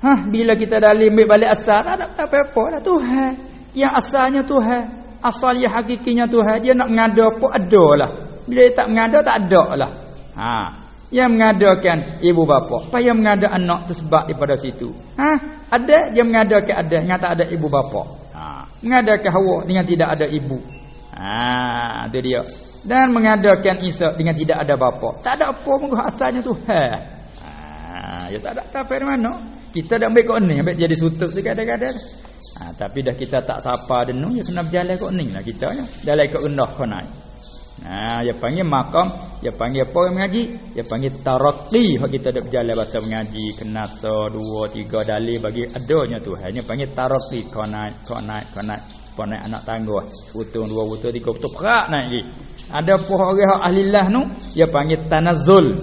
[SPEAKER 1] Hah, bila kita dalil ambil balik asal tak ada apa-apa lah Tuhan. Yang asalnya Tuhan. Asal yang hakikinya Tuhan. Dia nak mengada apa ada lah. Bila dia tak mengada tak ada lah. Ha. Yang mengadakan ibu bapa. Apa yang mengada anak tu sebab daripada situ. Ha? Ada dia mengadakan ada. Yang tak ada ibu bapa. Ha. Mengadakan hawa dengan tidak ada ibu. Ha. Itu dia. Dan mengadakan Isa dengan tidak ada bapa. Tak ada apa pun asalnya Tuhan. Ha. Ya tak ada apa dari mana. Kita dah ambil kok ni, ambil jadi sutut tu kadang-kadang. Ha, tapi dah kita tak sapa denu, ya kena berjalan kok ni lah kita ya. Jalan kok rendah kau naik. Ha, dia panggil makam, dia panggil apa yang mengaji? Dia panggil taraqi. Hak kita dah berjalan bahasa mengaji, kena so dua tiga dalil bagi adanya Tuhan. Dia panggil taraqi, kau naik, kau naik, kau naik. Kau naik anak tangga. Putung dua putung tiga putung perak naik lagi. Ada pohon orang ahli lah nu, dia panggil tanazzul.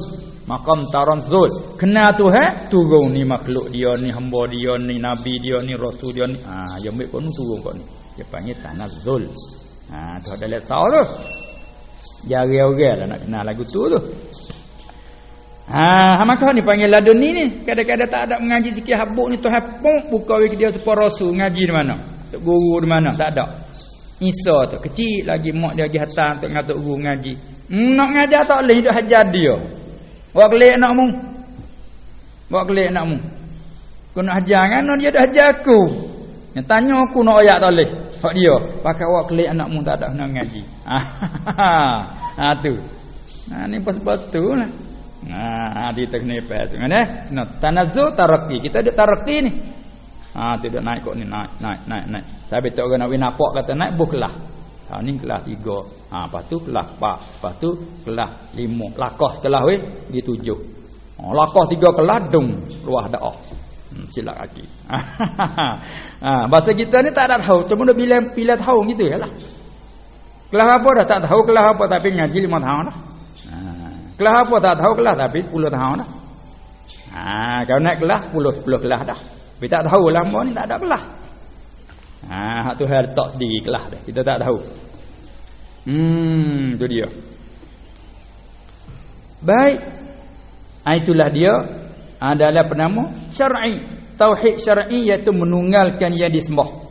[SPEAKER 1] Makam taranzul. Kena tu ha? Turun ni makhluk dia ni, hamba dia ni, nabi dia ni, rasul dia ni. Ha, dia ambil kau turun kau ni. Dia panggil tanazzul. Ha, tu ada lihat sahur tu. Jari orang lah nak kenal lagu tu tu. Ha, maka ni panggil ladun ni ni. Kadang-kadang tak ada mengaji sikit habuk ni tu hapung buka dia sepuluh rasul ngaji di mana? Tok guru di mana? Tak ada. Isa tu kecil lagi mak dia lagi hantar untuk ngatuk guru ngaji. Hmm, nak ngajar tak boleh hidup hajar dia. Buat kelik anakmu. Buat kelik anakmu. Kau nak hajar kan? Dia dah hajar aku. Yang tanya aku nak ayat tak boleh. Hak dia. Pakai buat kelik anakmu tak ada nak ngaji. Ha tu. Ha ni pas-pas tu lah. Ha di teknik pas. Mana? Nah, tanazu taraqi. Kita ada taraqi ni. Ha tidak naik kok ni naik naik naik naik. Tapi tak orang nak win napak kata naik buhlah. Ha ni kelas 3. Ha lepas tu kelas 4. Lepas tu kelas 5. Lakah kelas weh di 7. Ha lakah 3 kelas dung luah dah. Hmm, silap kaki. ha bahasa kita ni tak ada tahu. Cuma dah bila bila tahu gitu yalah. Kelas apa dah tak tahu kelas apa tapi ngaji 5 tahun dah. Ha kelas apa tak tahu kelas tapi 10 tahun dah. Ha kalau naik kelas 10 10 kelas dah. Tapi tak tahu lama ni tak ada kelas. Ha hak tu hal tak sendiri kelas dah. Kita tak tahu. Hmm, tu dia. Baik. Ha, itulah dia adalah penama syar'i. Tauhid syar'i iaitu menunggalkan yang disembah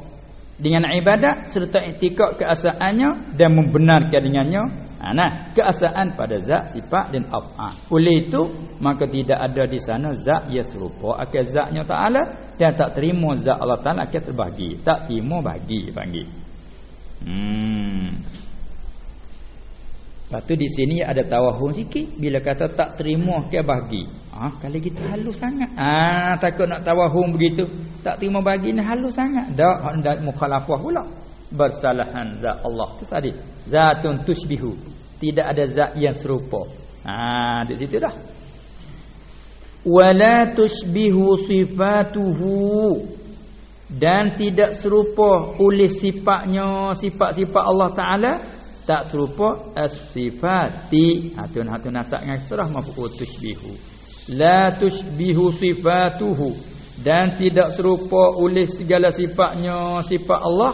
[SPEAKER 1] dengan ibadat serta i'tikad keasaannya dan membenarkan dengannya. Ha, nah keasaan pada zat sifat dan af'al. Oleh itu maka tidak ada di sana zat yang serupa akan zatnya taala dan tak terima zat Allah taala akan terbagi. Tak terima bagi bagi hmm Lepas tu di sini ada tawahum sikit bila kata tak terima ke bagi. Ah ha, kalau kita halus sangat. Ah ha, takut nak tawahum begitu. Tak terima bagi ni halus sangat. Dak hendak mukhalafah pula. Bersalahan zat Allah. Tu tadi. Zatun tushbihu. Tidak ada zat yang serupa. Ah ha, di situ dah. Wala tushbihu sifatuhu dan tidak serupa oleh sifatnya sifat-sifat Allah Taala tak serupa as-sifati. Atun hatun nasak dengan serah maf'ul tushbihu. La tushbihu sifatuhu. Dan tidak serupa oleh segala sifatnya sifat Allah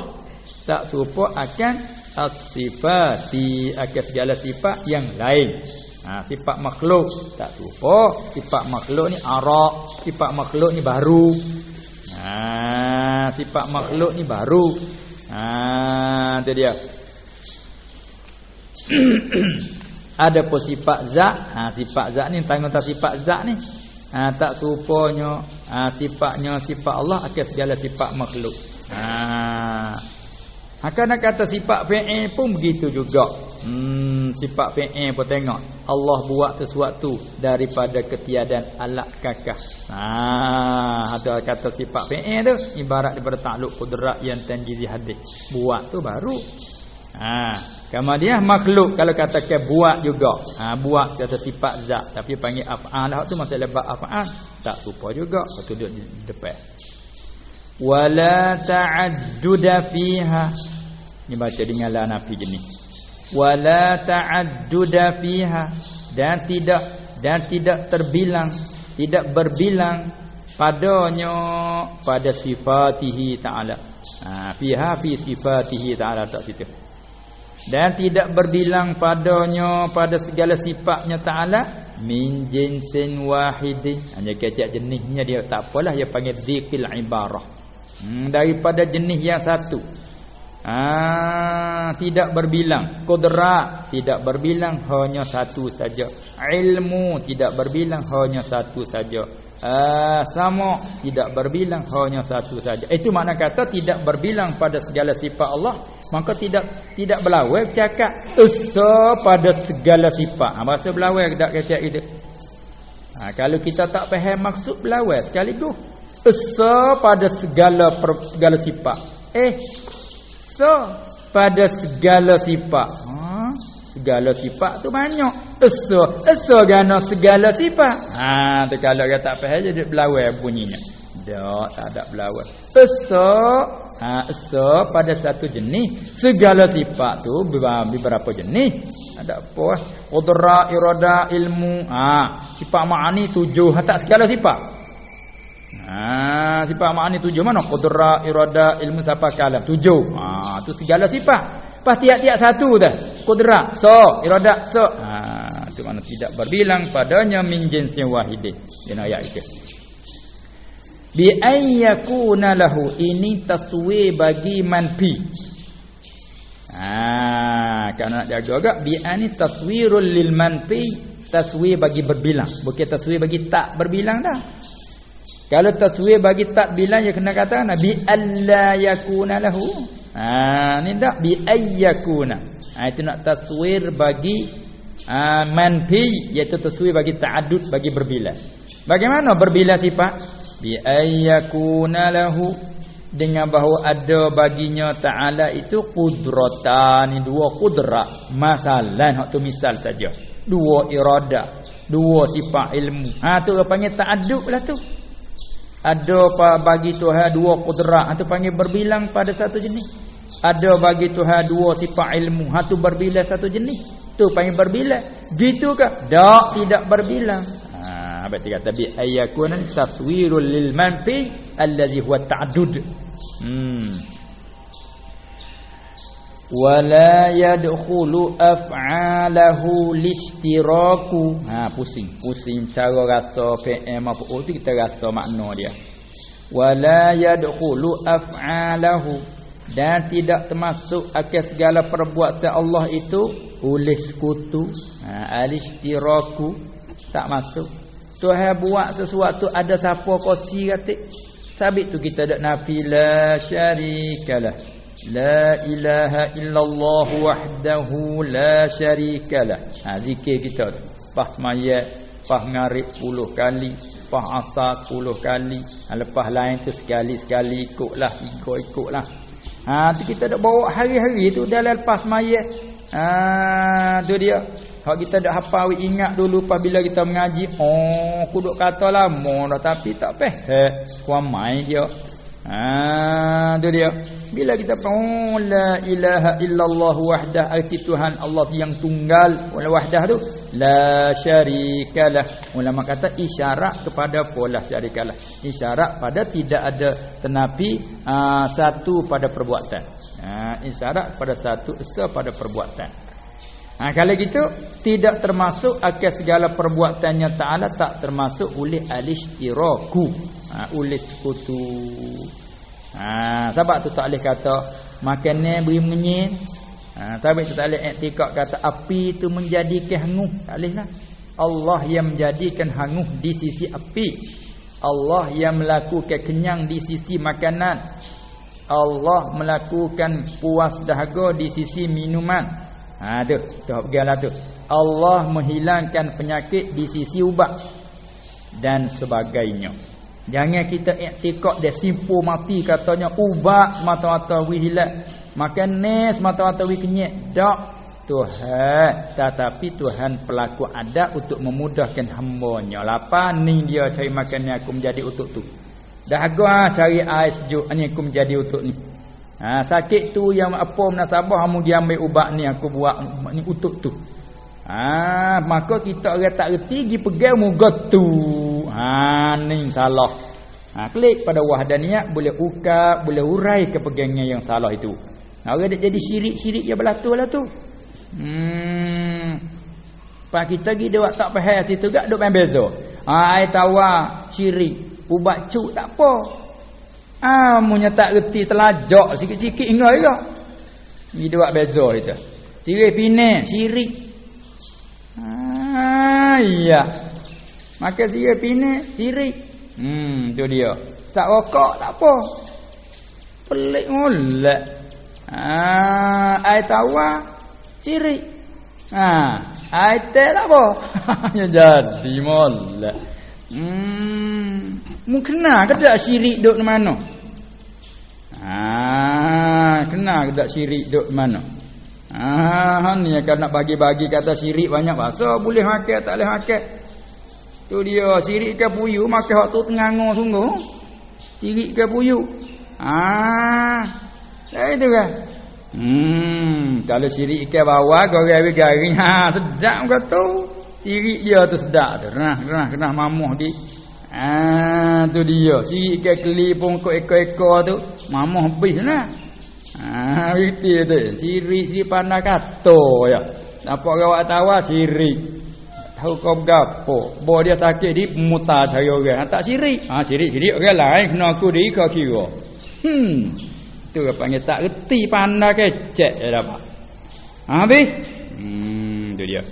[SPEAKER 1] tak serupa akan as-sifati akan segala sifat yang lain. Ha, sifat makhluk tak serupa. Sifat makhluk ni arak sifat makhluk ni baru. Ha, sifat makhluk ni baru. Ha, itu dia ada pun sifat zat ha sifat zat ni tanya tentang sifat zat ni ha, tak serupanya ha, sifatnya sifat Allah akan segala sifat makhluk ha akan kata sifat fi'il pun begitu juga. Hmm, sifat fi'il pun tengok. Allah buat sesuatu daripada ketiadaan alat kakah. Ha, ada kata sifat fi'il tu ibarat daripada takluk kudrat yang tanjizi hadis. Buat tu baru. Ha, kemudian makhluk kalau kata ke buat juga. Ha, buat kata sifat zat tapi panggil af'al lah tu masalah bab af'al. Tak serupa juga. Betul duduk di depan. Wala ta'adduda fiha ini baca dengan la nafi jenis. Wala ta'adduda fiha dan tidak dan tidak terbilang, tidak berbilang padanya pada sifatihi ta'ala. Ha, fiha fi sifatihi ta'ala tak situ. Dan tidak berbilang padanya pada segala sifatnya ta'ala min jinsin wahidin. Hanya kecak jenisnya dia tak apalah dia panggil dzikil ibarah. Hmm, daripada jenis yang satu. Ah, tidak berbilang Kudrat tidak berbilang Hanya satu saja Ilmu tidak berbilang Hanya satu saja ah, Sama. Tidak berbilang Hanya satu saja. Itu makna kata Tidak berbilang pada segala sifat Allah Maka tidak tidak berlawai Bercakap. Usa pada segala sifat. Ah, Bahasa berlawai tak kata itu? Ah, Kalau kita tak faham maksud berlawai Sekaligus. Usa pada segala segala sifat. Eh So pada segala sifat. Ha? Segala sifat tu banyak. So, so gana segala sifat. Ha, tu kalau dia tak faham jadi belawai bunyinya. Tak, tak ada belawai. So, ha, so pada satu jenis segala sifat tu beberapa jenis. Ada apa? Qudra, irada, ilmu. Ha, sifat ma'ani tujuh. Ha, tak segala sifat. Ha, sifat makna tujuh mana? Qudra, irada, ilmu, siapa kalam. Tujuh. Ha, tu segala sifat. Pas tiap-tiap satu dah. Qudra, so, irada, so. Ha, tu mana tidak berbilang padanya min jinsin wahidin. Dia ayat itu. Bi ayyakuna lahu ini taswi bagi manfi. Ha, kerana nak jaga agak bi ani taswirul lil manfi taswi bagi berbilang bukan taswi bagi tak berbilang dah kalau taswir bagi tak bilang ya kena kata nabi alla yakuna lahu. Ha ni tak? Bi ayyakuna. Ha itu nak taswir bagi ha, manfi iaitu taswir bagi ta'addud bagi berbilang. Bagaimana berbilang sifat? Bi ayyakuna lahu. Dengan bahawa ada baginya taala itu qudratan dua qudrat masalah hak tu misal saja. Dua irada dua sifat ilmu. Ha tu panggil ta'addud lah tu. Ada bagi Tuhan dua kudrat Itu panggil berbilang pada satu jenis Ada bagi Tuhan dua sifat ilmu. Itu berbilang satu jenis. Itu panggil berbilang Gitu ke? Tak, tidak berbilang. Haa, berarti kata Bi ayyakunan taswirul lil manfi Allazi huwa ta'adud Hmm. Wala yadkhulu af'alahu lishtiraku ha pusing. Pusing cara rasa PM apa. Oh tu kita rasa makna dia. Wala yadkhulu af'alahu dan tidak termasuk akan segala perbuatan Allah itu oleh sekutu ha alishtiraku tak masuk Tuhan buat sesuatu ada siapa kosi kata sabit tu kita ada nafi la syarikalah La ilaha illallah wahdahu la syarika lah. Ha zikir kita tu. Pas mayat, pas ngarip puluh kali, pas asar puluh kali. Ha, lepas lain tu sekali-sekali ikutlah, ikut-ikutlah. Ha tu kita dak bawa hari-hari tu dalam lepas mayat. Ha tu dia. Hak kita dak hafal ingat dulu apabila kita mengaji, oh kuduk kata lama dah tapi tak faham. Kuam mai dia. Ha tu dia. Bila kita oh la ilaha illallah wahdah arti Tuhan Allah yang tunggal wala wahdah tu la syarikalah. Ulama kata isyarat kepada pola syarikalah. Isyarat pada tidak ada tenapi uh, satu pada perbuatan. Ha isyarat pada satu esa pada perbuatan. Ha kalau gitu tidak termasuk akan segala perbuatannya taala tak termasuk oleh alishtiraku ha, oleh sekutu. Ha, sebab tu tak boleh kata makan ni beri menyin. Ha, sebab tu tak boleh etikak kata api tu menjadi kehangu. Tak boleh lah. Allah yang menjadikan hangus di sisi api Allah yang melakukan kenyang di sisi makanan Allah melakukan puas dahaga di sisi minuman ha tu tu pergilah tu Allah menghilangkan penyakit di sisi ubat dan sebagainya jangan kita iktikad dia simpu mati katanya ubat mata-mata wi hilang makan nes mata-mata wi kenyek tak Tuhan tetapi Tuhan pelaku ada untuk memudahkan hamba-Nya. Lapa ni dia cari makan ni aku menjadi untuk tu. Dah agak ah, cari air sejuk ni aku menjadi untuk ni. Ha, sakit tu yang apa menasabah kamu dia ambil ubat ni aku buat ni untuk tu. Ha, maka kita orang tak reti pergi pegang muka tu. Ha ni salah. Ha, klik pada wahdaniyah boleh ukap, boleh urai kepegangnya yang salah itu. Orang jadi syirik-syirik ya belah tu lah tu. Hmm. Pak kita pergi dia tak faham situ gak duk main bezo. Ha ai tawa ciri ubat cuk tak apa. Ah munya tak reti telajak sikit-sikit ingat juga. Ni dia buat bezo itu. Ciri pine ciri. Ah iya. Maka ciri pine ciri. Hmm tu dia. Sak rokok tak apa. Pelik molek. Ah ai tawa Ciri. Ha, aitek tak apa. Ya jadi molek. Hmm, mungkin nak ke tak syirik duk mana? Ha, kena ke tak syirik duk mana? Ha, ni akan nak bagi-bagi kata syirik banyak bahasa, boleh makan tak boleh makan. Tu dia syirik ke puyu makan waktu tengah sungguh. Syirik ke puyu. Ah, ha, itu kan. Hmm, kalau sirik ikan bawah goreng api garing, ha sedap kau tu. Sirik dia tu sedap tu. Nah, nah, kena mamuh di. Ah, tu dia. Sirik ikan keli pun ekor-ekor tu, mamuh habis lah. Ah, itu tu. Sirik sirik pandai kato ya. Nampak gawat tawa sirik. Tahu kau gapo? Bo dia sakit di muta cari orang. Tak sirik. Ah, sirik sirik orang lain kena aku di kau kira. Hmm. Tu dia panggil tak reti pandai kecek dia dapat. Ha, habis? Hmm, tu dia.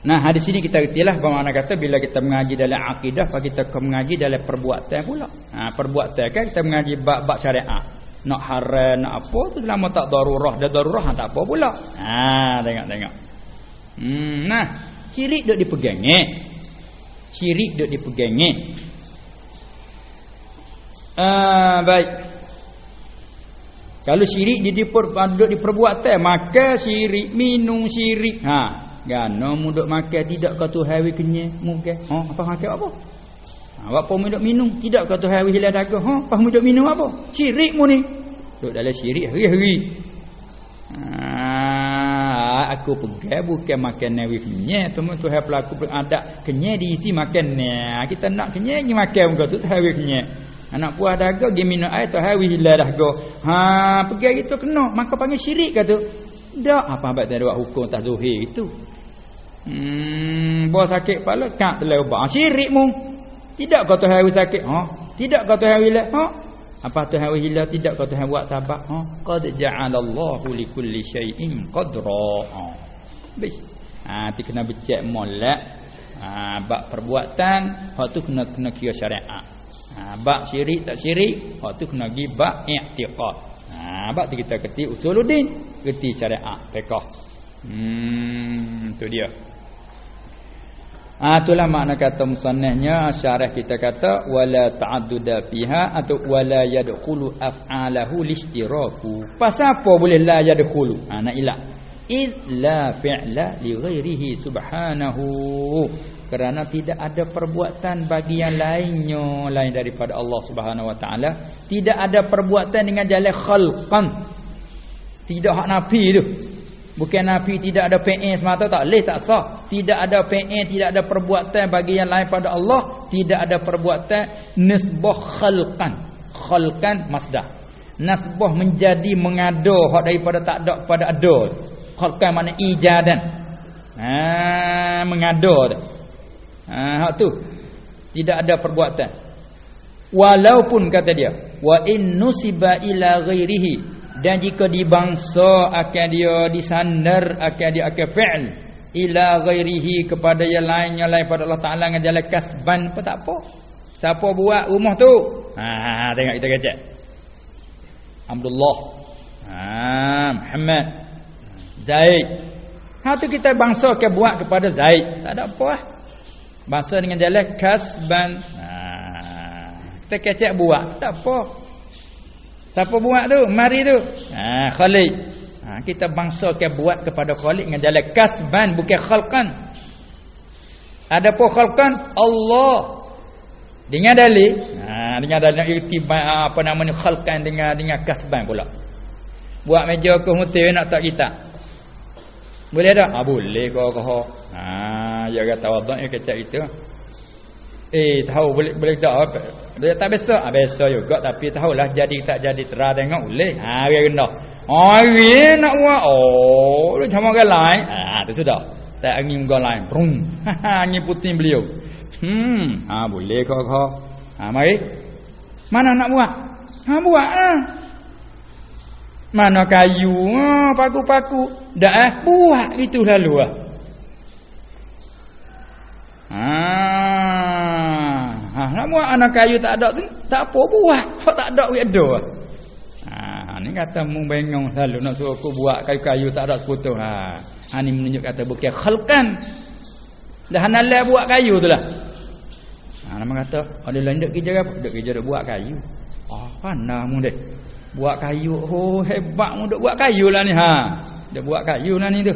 [SPEAKER 1] Nah, di sini kita retilah bagaimana kata bila kita mengaji dalam akidah, apa kita mengaji dalam perbuatan pula. Ha, perbuatan kan kita mengaji bab-bab syariat. Nak haram, nak apa tu selama tak darurah, dah darurah tak apa pula. Ha, tengok tengok. Hmm, nah, syirik duk dipegang eh. Syirik duk dipegang eh. Ah baik. Kalau syirik jadi duduk di perbuatan maka syirik minum syirik. Ha, gano muduk makan tidak kau tu hawi kenyang mungkin. Ha, apa makan apa? Ha, apa muduk minum tidak kau tu hawi hilang dagang. Ha, apa muduk minum apa? Syirik mu ni. Duduk dalam syirik hari-hari. Ha, aku pegang bukan makan nawi. Temu tu hai pelaku ada kenyang diisi makan ni. Kita nak kenyang ni makan kau tu hawi kenyang. Anak buah daga gi minum air tu hawi hilah dah go. Ha pergi gitu kena maka panggil syirik kata. Dak apa abad dia buat hukum tak zuhir itu. Hmm bos sakit kepala kak telah ubah. Syirik mu. Tidak kata hawi sakit. Ha tidak kata hawi lah. Ha apa tu hawi hilah tidak kata hawi buat sabab. Ha qad ja'alallahu likulli syai'in qadra. Ha. Bis. Ha ti kena becek molek. Ha bab perbuatan hak tu kena kena kira syariat. Ha, bab syirik tak syirik, waktu kena pergi bab i'tiqad. Ha, bab tu kita kerti usuluddin, kerti syariat fiqh. Hmm, tu dia. Ah ha, itulah makna kata musannahnya syarah kita kata wala ta'adduda fiha atau wala yadkhulu af'alahu lishtiraku. Pasal apa boleh la yadkhulu? Ha nak ilah. Illa fi'la li ghairihi subhanahu kerana tidak ada perbuatan bagi yang lainnya lain daripada Allah Subhanahu wa taala tidak ada perbuatan dengan jalan khalqan tidak hak nafi tu bukan nafi tidak ada PN semata tak leh tak sah. Tidak ada PN tidak ada perbuatan bagi yang lain pada Allah. Tidak ada perbuatan nisbah khalqan. Khalqan masdar. Nasbah menjadi mengada hak daripada tak ada pada ada khalqan makna ijadan. Ha mengada tu Ha hak tu. Tidak ada perbuatan. Walaupun kata dia, wa in nusiba ila ghairihi dan jika dibangsa akan dia disandar akan dia akan fi'l ila ghairihi kepada yang lain yang lain pada Allah Taala dengan jalan kasban. Apa tak apa? Siapa buat rumah tu? Ha tengok kita kecek. Abdullah. Ha Muhammad. Zaid. Ha tu kita bangsa ke buat kepada Zaid. Tak ada apa lah. Bangsa dengan jalan kasban. Ha kita kecek buat. Tak apa Siapa buat tu? Mari tu. Ha, Khalid. Ha, kita bangsa ke buat kepada Khalid dengan jalan kasban bukan khalqan. Ada apa khalqan? Allah. Dengan dalil, ha, dengan dalil irtibat apa namanya khalqan dengan dengan kasban pula. Buat meja ke hotel nak tak kita? Boleh tak? Ha, boleh kau kau. Ha, ya kata wadon ya kata itu. Eh tahu boleh boleh tak apa? Dia tak biasa, ah biasa juga tapi tahulah jadi tak jadi terang tengok boleh. Ha dia kena. Dia nak buat. Oh dia macam orang lain. Ha tu sudah. Tak angin orang lain. Brum. angin putih beliau. Hmm, ha boleh kau kau. Ha mari. Mana nak buat? Ha buat ah. Mana kayu? Ha paku-paku. Dak eh buat gitu lalu ah. Ha Ha, nak buat anak kayu tak ada tu, tak apa buat. Hak tak ada we ada. Ha, ni kata mu bengong selalu nak suruh aku buat kayu-kayu tak ada seputus. Ha. Ha ni menunjuk kata bukan khalqan. Dah halal buat kayu tu lah. Ha, nama kata, ada lain dek kerja apa? Dek kerja dek buat kayu. Oh, pandai mu dek. Buat kayu. Oh, hebat mu dek buat kayu lah ni. Ha. Dek buat kayu lah ni tu.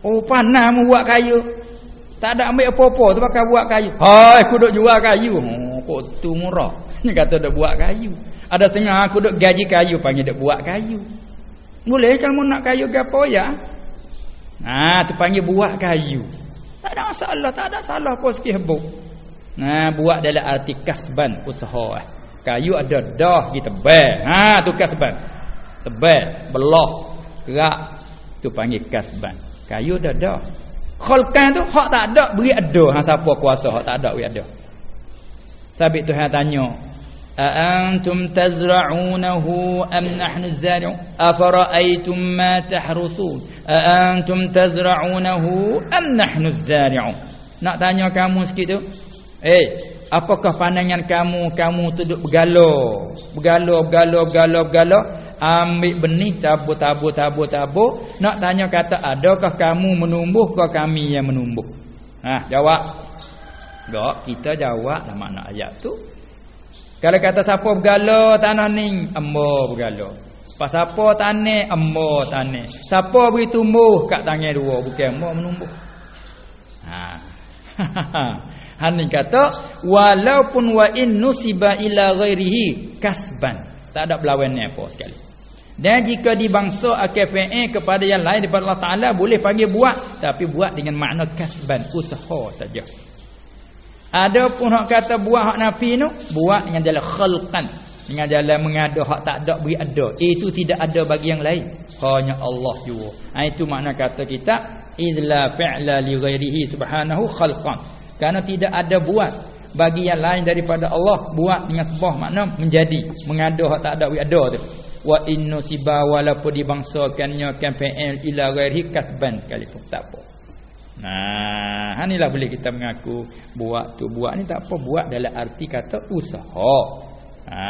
[SPEAKER 1] Oh, pandai mu buat kayu. Tak ada ambil apa-apa tu pakai buat kayu. Hai, aku duk jual kayu. Oh, kok tu murah. Ni kata duk buat kayu. Ada tengah aku duk gaji kayu panggil duk buat kayu. Boleh kalau nak kayu gapo ya? Nah, tu panggil buat kayu. Tak ada masalah, tak ada salah apa sikit hebuk. Nah, buat dalam arti kasban usaha. Eh. Kayu ada dah kita tebal. Ha, tu kasban. Tebal, belah, gerak. Tu panggil kasban. Kayu dah dah. Khalqan tu hak tak ada beri ada hang siapa kuasa hak tak ada beri ada. Sabit Tuhan tanya, "A antum tazra'unahu am nahnu az-zari'un? Afara'aytum ma tahrusun? A antum tazra'unahu am nahnu az-zari'un?" Nak tanya kamu sikit tu. Eh, apakah pandangan kamu kamu tu duk bergalau? Bergalau, bergalau, bergalau, bergalau ambil benih tabur tabur tabur tabur nak tanya kata adakah kamu menumbuh ke kami yang menumbuh? Ha jawab. Gak kita jawab dalam makna ayat tu. Kalau kata siapa bergala tanah ni? Ambo bergala. Pas siapa tanah ambo tanah. Siapa beri tumbuh kat tangan dua bukan ambo menumbuh. Ha. Hanin kata walaupun wa in nusiba ila ghairihi kasban. Tak ada berlawan ni apa sekali dan jika dibangsa AKFA kepada yang lain daripada Allah Ta'ala Boleh panggil buat. Tapi buat dengan makna kasban Usaha saja. Ada pun hak kata buat hak nafi tu Buat dengan jalan khalqan. Dengan jalan mengada hak tak ada beri ada. Itu tidak ada bagi yang lain. Hanya Allah juga ha, Itu makna kata kita Illa fi'la li ghairihi subhanahu khalqan. Kerana tidak ada buat bagi yang lain daripada Allah buat dengan sebuah makna menjadi. Mengada hak tak ada beri ada tu wa innu siba walaupun dibangsakannya kan fi'il ila ghairi kasban sekalipun tak apa. Nah inilah boleh kita mengaku. Buat tu buat ni tak apa. Buat dalam arti kata usaha. Ha,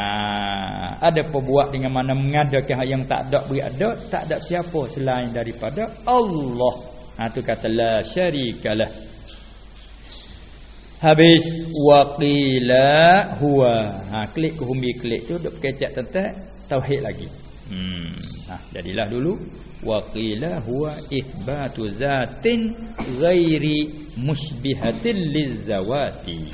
[SPEAKER 1] ada apa buat dengan mana mengadakan yang tak ada beri ada tak ada siapa selain daripada Allah. Ha tu kata la syarikalah habis waqila huwa. Ha klik humbi klik tu duk kecek tentang tauhid lagi. Hmm. Nah, jadilah dulu wa qila huwa ithbatu zatin ghairi mushbihatil lizawati.